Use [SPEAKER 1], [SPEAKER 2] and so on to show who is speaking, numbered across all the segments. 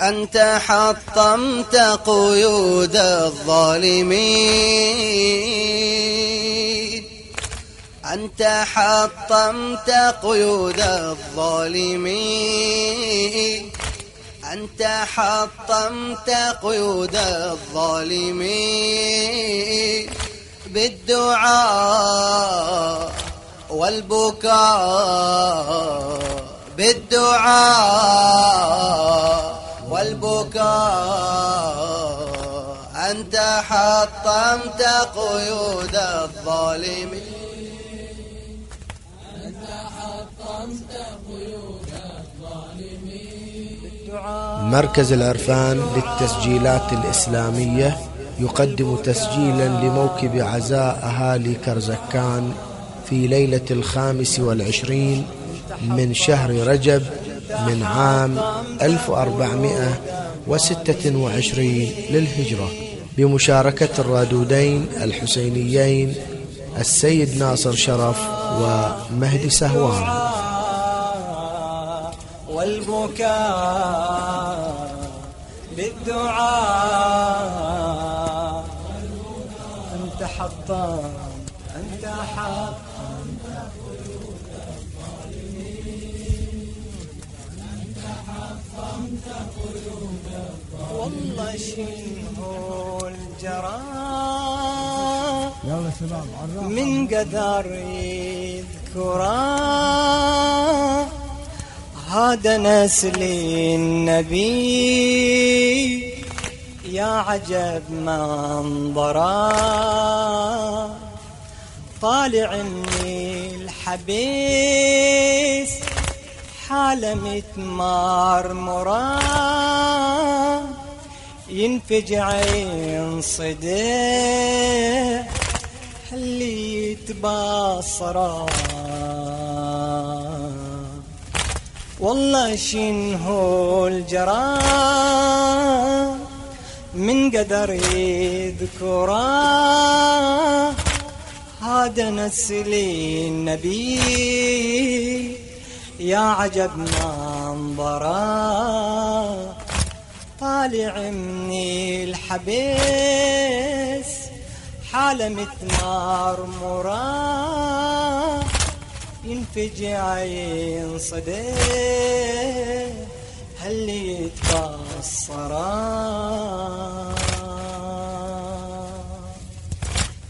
[SPEAKER 1] أنت حطمت قيود الظالمين. أنت حطمت قيود الظالمين. أنت حطمت قيود الظالمين. بالدعاء والبكاء. بالدعاء والبكاء أنت حطمت قيود الظالمين. أنت حطمت
[SPEAKER 2] قيود الظالمين. مركز العرفان للتسجيلات الإسلامية يقدم تسجيلا لموكب عزاء أهالي كرزكان في ليلة الخامس والعشرين من شهر رجب من عام 1426 للهجرة بمشاركة الرادودين الحسينيين السيد ناصر شرف ومهدي سهوان.
[SPEAKER 3] والبكاء بالدعاء أنت حطام أنت حطام. والله شنو الجراح يلا شباب من قدر يذكره هذا نسل النبي. يا عجب منظره طالع من الحبيس. حالة متمرمرة ينفجع ينصدع اللي يتبصره والله شنهو الجرى من قدر يذكره. هذا نسلي النبي. يا عجب منظرة. طالع من الحبيس حالة متمرمرة ينفجع ينصدي هل يتبصرا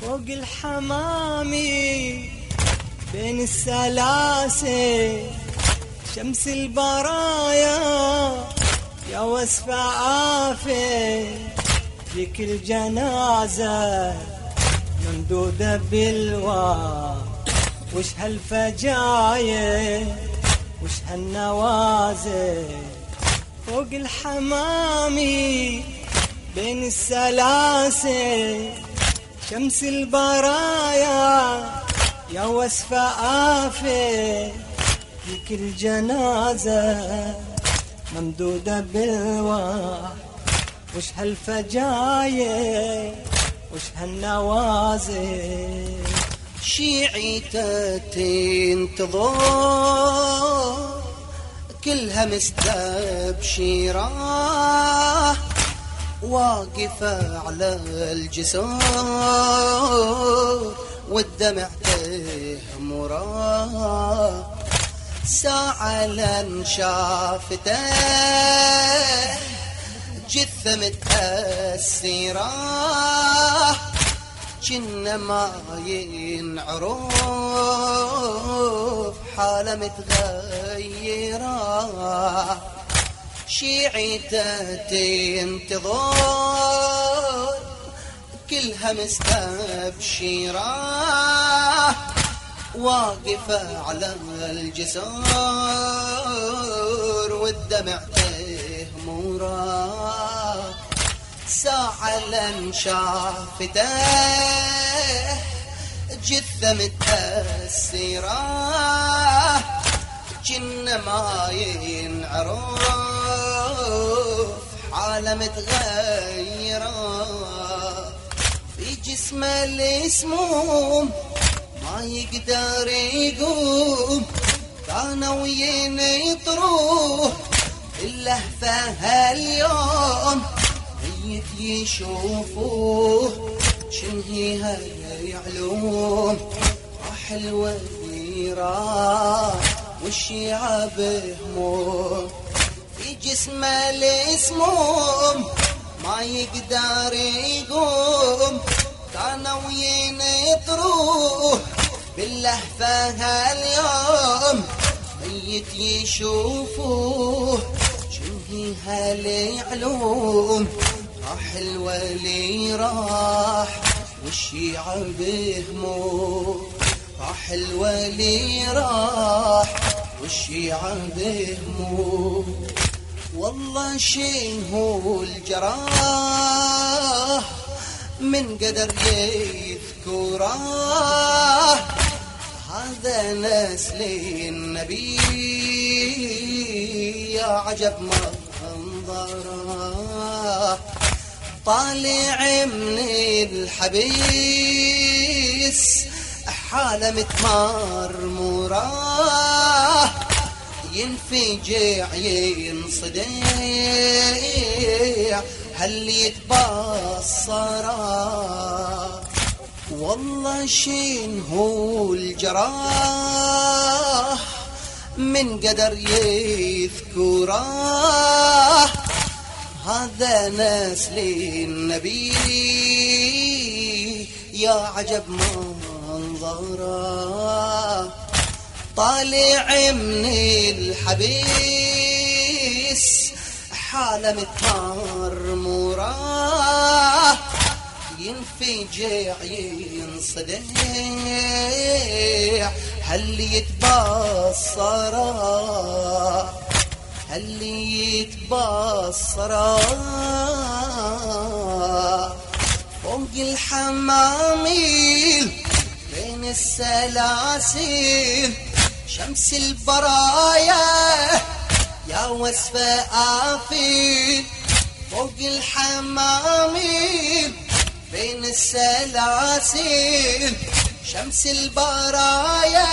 [SPEAKER 3] فوق الحمامي بين السلاسل شمس البرايا يا وصف عافي ذيك الجنازة ممدودة بالوا وش هالفجاية؟ وش هالنوازل فوق الحمامي بين السلاسل شمس البرايا يا وصف آفي ذيك الجنازة ممدودة بالواح وش هالفجاية؟ وش هالنوازل
[SPEAKER 1] شيعيته تنتظر كلها مستبشرة. واقفة على الجسور والدمع تهمره. ساعة لن شافته. جثة متأثرة جنة ما ينعرف. حالة متغيرة. شيعته تنتظر كلها مستبشرة. واقفة على الجسور والدمع تهمورا. ساعة لن شافته جثة متأثرة جن ما ينعرف حالة متغيرة. في جسمه الاسموم ما يقدر يقوم. كانوا ينطروه اللهفة هاليوم ميت يشوفوه. شنهي هاي علوم راح الولي راح والشيعة بهموم في جسمه الاسموم. ما يقدر يقوم. كانوا ينطروه باللهفة هاليوم ميت يشوفوه شنهي هالعلوم راح الولي راح والشيعة بهموم؟ راح الولي راح والشيعة بهموم؟ والله شين هو الجراح من قدر يذكره. هذا نسل النبي يا عجب منظره طالع من الحبيس حالة متمرمره ينفجع ينصدع هل يتبصره والله شين هو الجراح من قدر يذكره. هذا نسل النبي يا عجب منظره. طالع من الحبيس حالة متمرمره ينفجع ينصدع. هل يتبصر؟ هل يتبصر؟ فوق الحماميل بين السلاسل شمس البرايا يا وصف آفيل. فوق الحماميل بين السلاسل شمس البرايا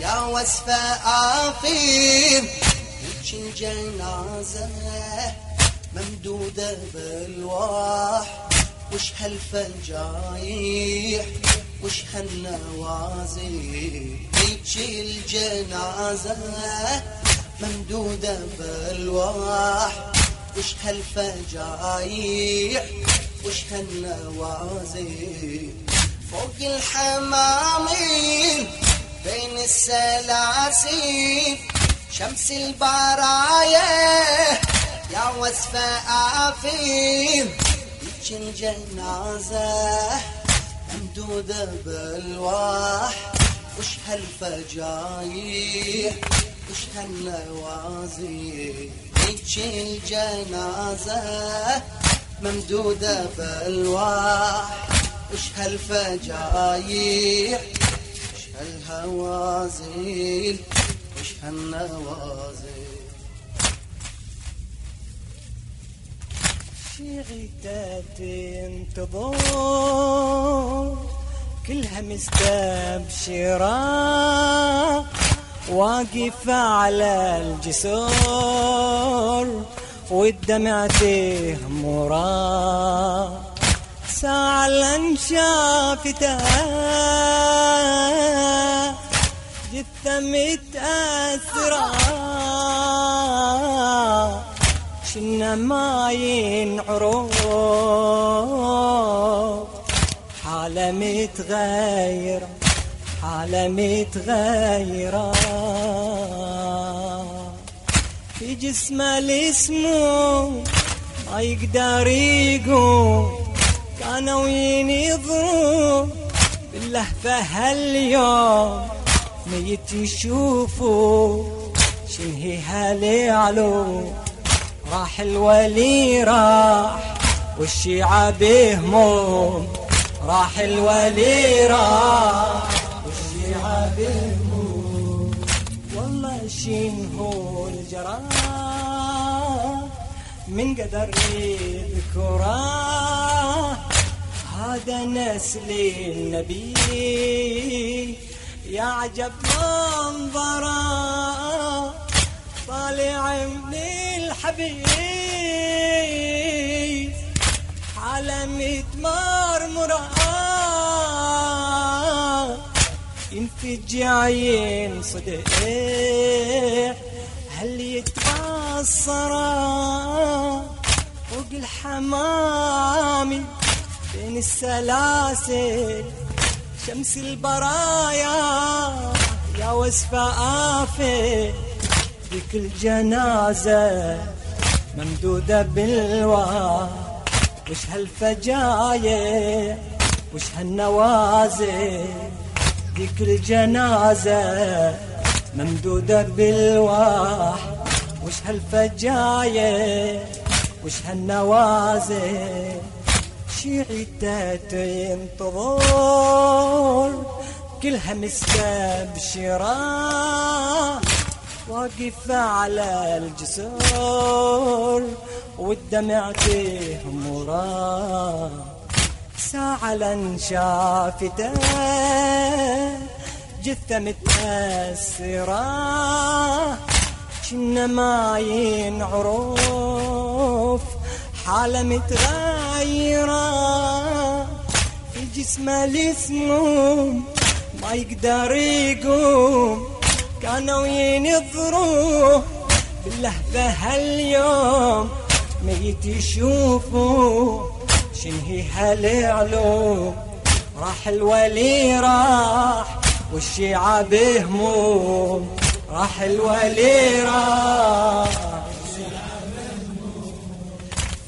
[SPEAKER 1] يا وصف آفيل وش الجنازة ممدودة بالواح وش هالفجايح وش هالنوازي هيك الجنازة ممدودة بالواح وش هالفجايح وش هالنوازي فوق الحمامين بين السلاسل شمس البرايا يا وصف آفين. هيك الجنازة ممدودة بالواح وش هالفجايح وش هالنوازي هيك الجنازة ممدودة بالواح وش هالفجايح؟ وش هالهوازيل؟ وش هالنوازل
[SPEAKER 3] شيعته تنتظر كلها مستبشرة واقفة على الجسور والدمع تهمرا ساعة لن شافتها جثة متأثرة. شنا ما ينعرف حالة متغيرة. حالة متغيرة. في جسمه الاسمه ما يقدر يقوم كانوا ينظرون باللهفة هاليوم ميت يشوفوا شنهي هالعلو راح الولي راح والشيعة بهموم. راح الولي راح والشيعة بهموم. والله شين من قدر يذكره هذا نسل النبي. يا عجب منظره طالع من الحبيب. حالة متمرمرة ينفجع ينصدع هل يتبصر فوق الحمامي بين السلاسل شمس البرايا يا وسفة آفة ذيك الجنازة ممدودة بالوا. وش هالفجاية؟ وش هالنوازل؟ ذيك الجنازة ممدودة بالواح وش هالفجاية؟ وش هالنوازل شيعته ينتظر كلها مستبشرة واقفة على الجسر والدمع تهمرا ساعة لن شافته. جثة متأثرة كنا ما ينعرف حالة متغيرة في جسمه الاسموم ما يقدر يقوم. كانوا ينظروه باللهفة هاليوم ميت يشوفوه شنهي هالعلوم. راح الولي راح والشيعة بهموم. راح الولي راح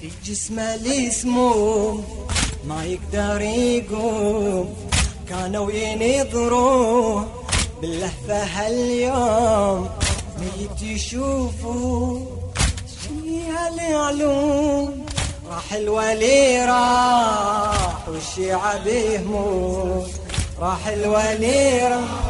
[SPEAKER 3] في جسمه الاسموم ما يقدر يقوم. كانوا ينظروه باللهفة هاليوم. ميت يشوفوا شني هالعلوم راح الولي راح والشيعة بيهموم راح الولي راح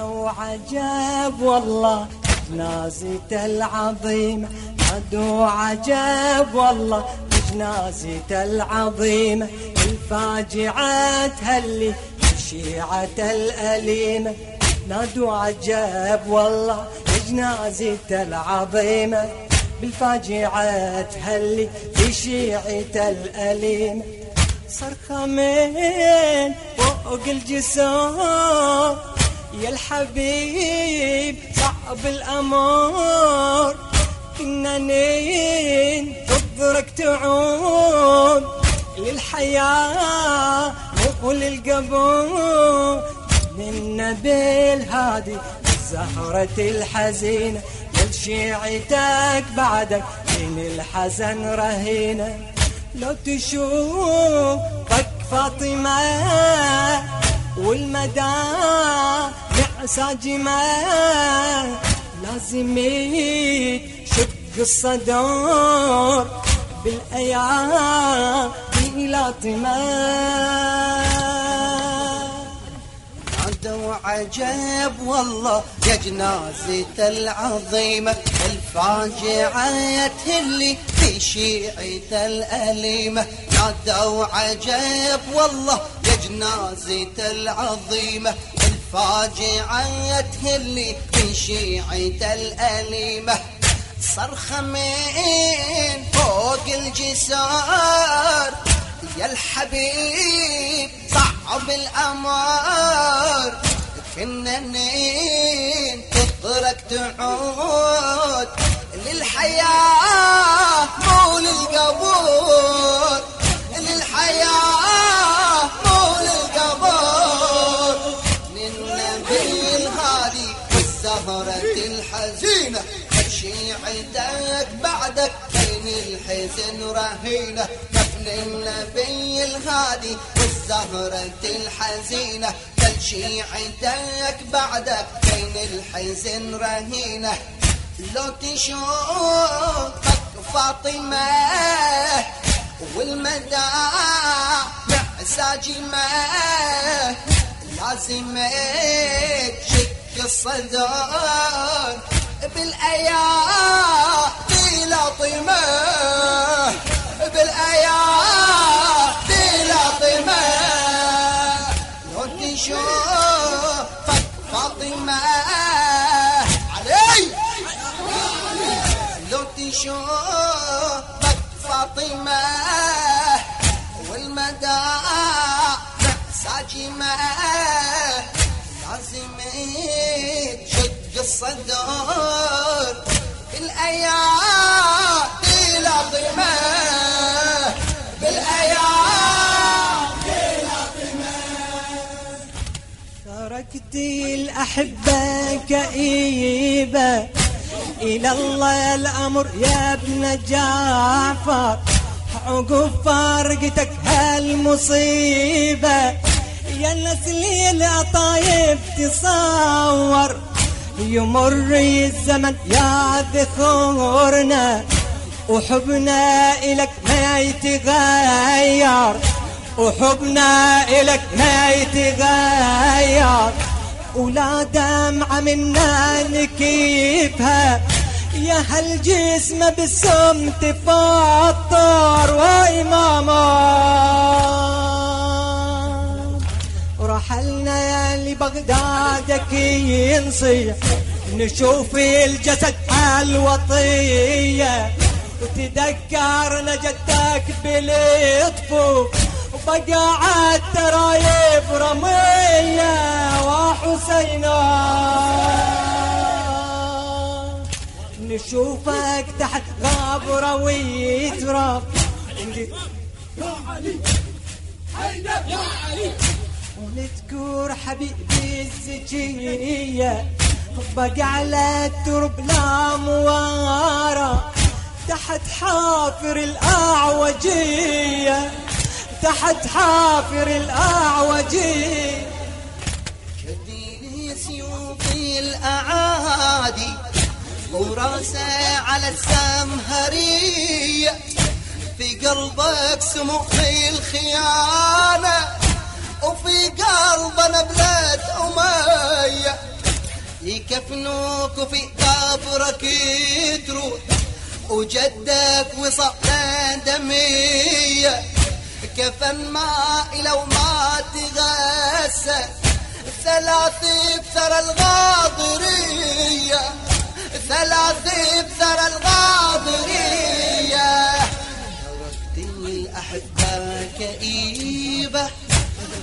[SPEAKER 3] عجب والله جنازته العظيمة عدوا عجب والله جنازته العظيمة الفاجعة تهلي الشيعة الأليمة نادوا عجب والله جنازته العظيمة بالفاجعة تهلي في شيعة الأليمة صرخة من فوق الجسر يا الحبيب صعب الأمر كنا ننتظرك تعود للحياة وللقبور منا بالهادي الزهرة الحزينة يا شيعتك بعدك من الحزن رهينة. لو تشوفك فاطمة والمدامع ساجمة لازم يشق الصدر بالأيام لاطمة
[SPEAKER 1] عدوا عجب والله يا جنازة العظيمة الفاجعة تهلي في شيعة الأليمة. نادوا عجب والله جنازة العظيمة الفاجعة تهلي في شيعة الأليمة. صرخة من فوق الجسار يا الحبيب صعب الأمر كنا ننتظرك تعود للحياة مو للقبور للحياة بعدك بين الحزن رهينة قبل النبي الهادي والزهرة الحزينة. كل شيعتك بعدك بين الحزن رهينة. لو تشوفك فاطمة والمدامع ساجمة لازم تشك الصدر بالأيام. لطيمة بالايادي لطيمة. لو تشوفك فاطمة علي! لو تشوفك فاطمة والمدى ساجمه لازم تشد الصدر بالايادي
[SPEAKER 3] تركتي الأحبة كئيبة إلى الله الأمر يا ابن جعفر. عقب فرقتك هالمصيبة. يا نسلي الأطايب تصور يمر الزمن يا ذخورنا وحبنا إلك ما يتغير. وحبنا إلك ما يتغير ولا دمعة منا نكيفها يا هالجسم بالسم تفطر وإماما. ورحلنا يا لبغدادك ينصيح نشوف الجسد الوطية وتذكرنا جدك بلطفه. وبقى عالترايب رمية وحسينا. نشوفك تحت غابرة ويتراب ونذكر حبيبي الزكية. بقى على الترب لا موارى. تحت حافر الأعوجية. تحت حافر الأعوجية
[SPEAKER 1] شديني سيوفي الأعادي وراسه على السمهرية في قلبك سمو في الخيانة وفي قلبنا بلاد أمية يكفنوك وفي قبرك تروح وجدك وصفنا دمية. كفن ماء لو ما تغسل؟ ثلاثي بثرى الغاضرية. ثلاثي بثرى الغاضرية. تركت الأحبة كئيبة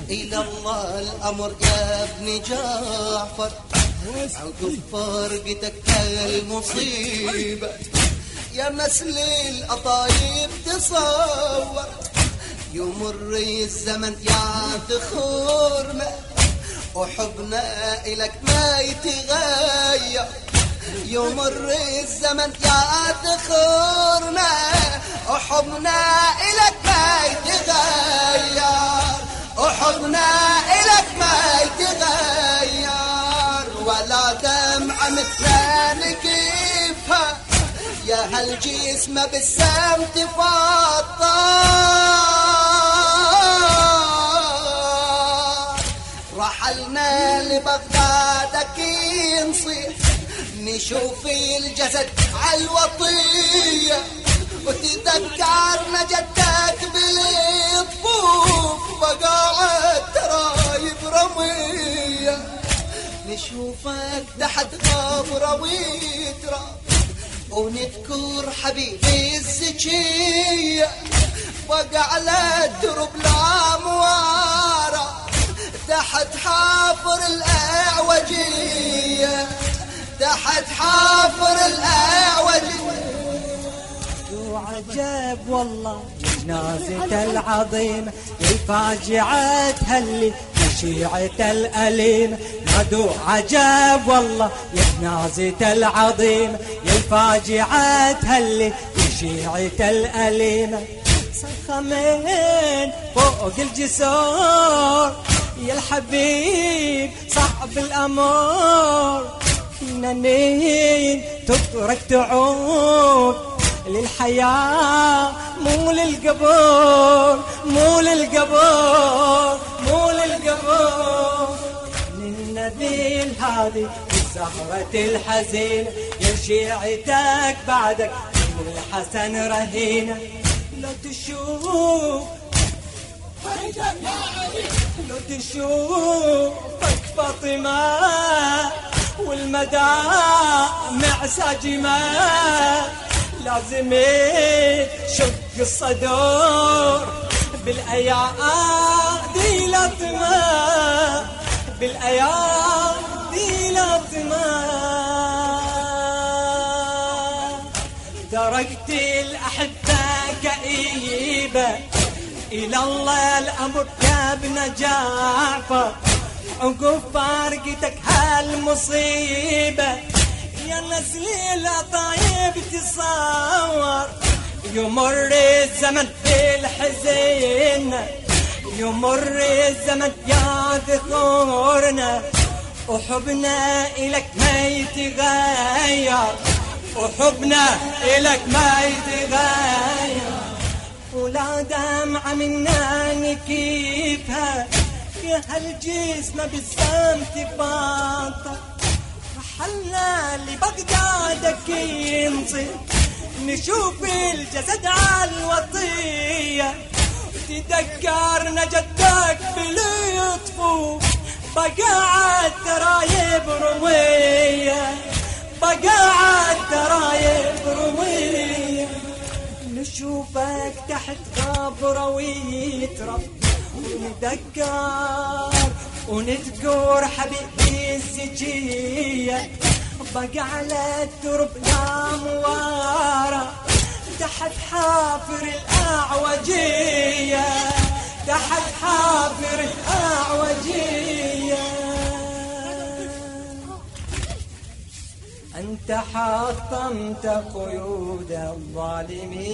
[SPEAKER 1] إلى الله الأمر يا ابن جعفر. عقب فرقتك المصيبة. يا نسل الأطايب تصور. يمر الزمن يا ذخورنا وحبنا إلك ما يتغير. يمر الزمن يا ذخورنا وحبنا إلك ما يا هالجسم بالسم تفطر رحلنا لبغدادك نصيح نشوف الجسد عالوطية وتذكرنا جدك بالطفوف بقاعد ترايب رمية. نشوفك تحت غبرة ويتراب ونذكر حبيبي الزكية بقى على الدرب لا موارى تحت حافر الأعوجية تحت حافر الأعوجية.
[SPEAKER 3] وعجب والله جنازة العظيمة الفاجعة هلي مشيعة الأليمة نادوا عجب والله يا جنازة العظيمة يا الفاجعة هلي مشيعة الأليمة صخمين فوق الجسور يا الحبيب صعب الأمور. نين تترك تعود للحياة مو للقبور مو للقبور مو للقبور. للنبي الهادي الزهرة الحزينة يا شيعتك بعدك من الحسن رهينة لو تشوف لو تشوفك فاطمة والمدى مع ساجمة. لازم شق الصدور بالأيادي لطمة بالأيادي لطمة تركت الأحبة كئيبة إلى الله الأمر يا ابن جعفر عقب فارقتك هالمصيبة. يا نزلي طيب تصور. يمر الزمن في الحزن يمر الزمن يا ذكورنا. وحبنا إلك ما يتغير. وحبنا إلك ما يتغير. ولا دمعة منا نكيفها. يا هالجسم بالسمت باطل رحلنا لبغدادك ينصي نشوف الجسد على الوطية. تذكرنا جدك بلطفه بقى عالترايب روية بقى عالترايب روية نشوفك تحت غبرة ويترب ونتذكر ونذكر حبيبي الزكية بقى على الدرب موارة. تحت حافر الأعوجية. تحت حافر الأعوجية. أنت حطمت قيود الظالمين.